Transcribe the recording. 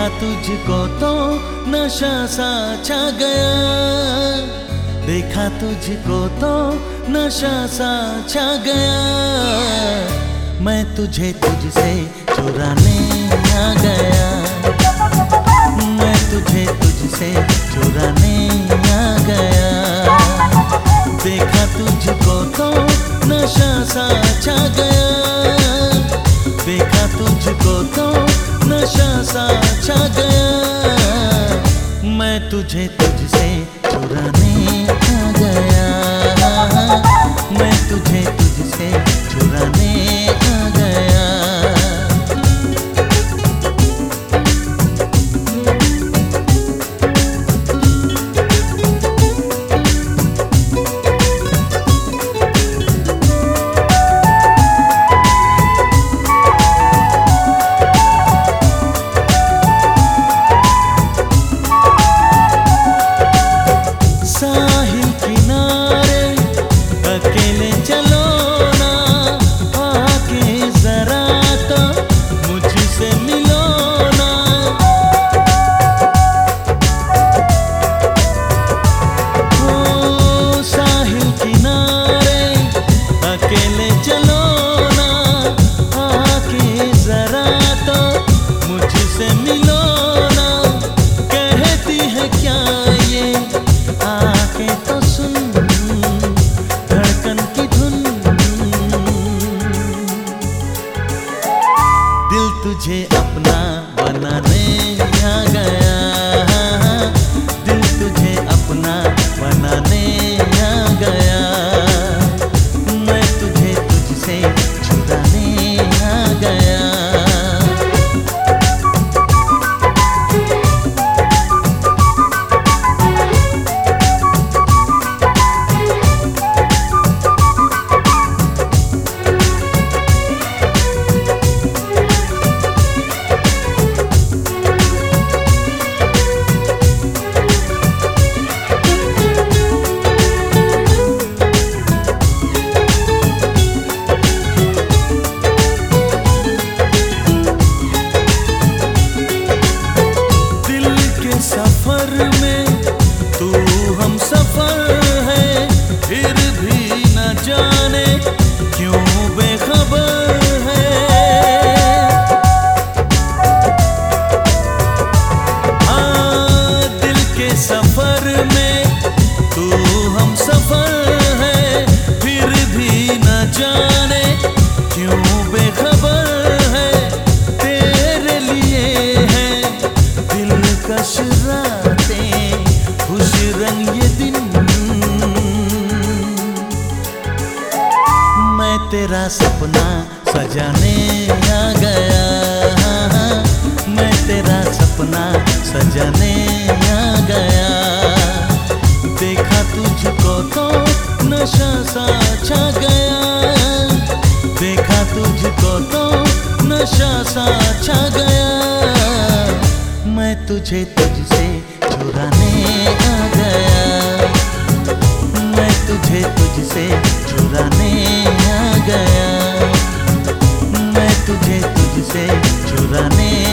देखा तुझको तो नशा सा छा गया। देखा तुझको तो नशा सा छा गया। मैं तुझे तुझसे चुराने आ गया। सा छा गया। मैं तुझे तुझसे चुराने आ गया। मैं तुझे तुझसे तुझे अपना बनाने आ गया। तेरा सपना सजाने आ गया। मैं तेरा सपना सजाने आ गया। देखा तुझको तो नशा सा छा गया। देखा तुझको तो नशा सा छा गया। मैं तुझे तुझसे चुराने आ गया। मैं तुझे तुझसे से चुराने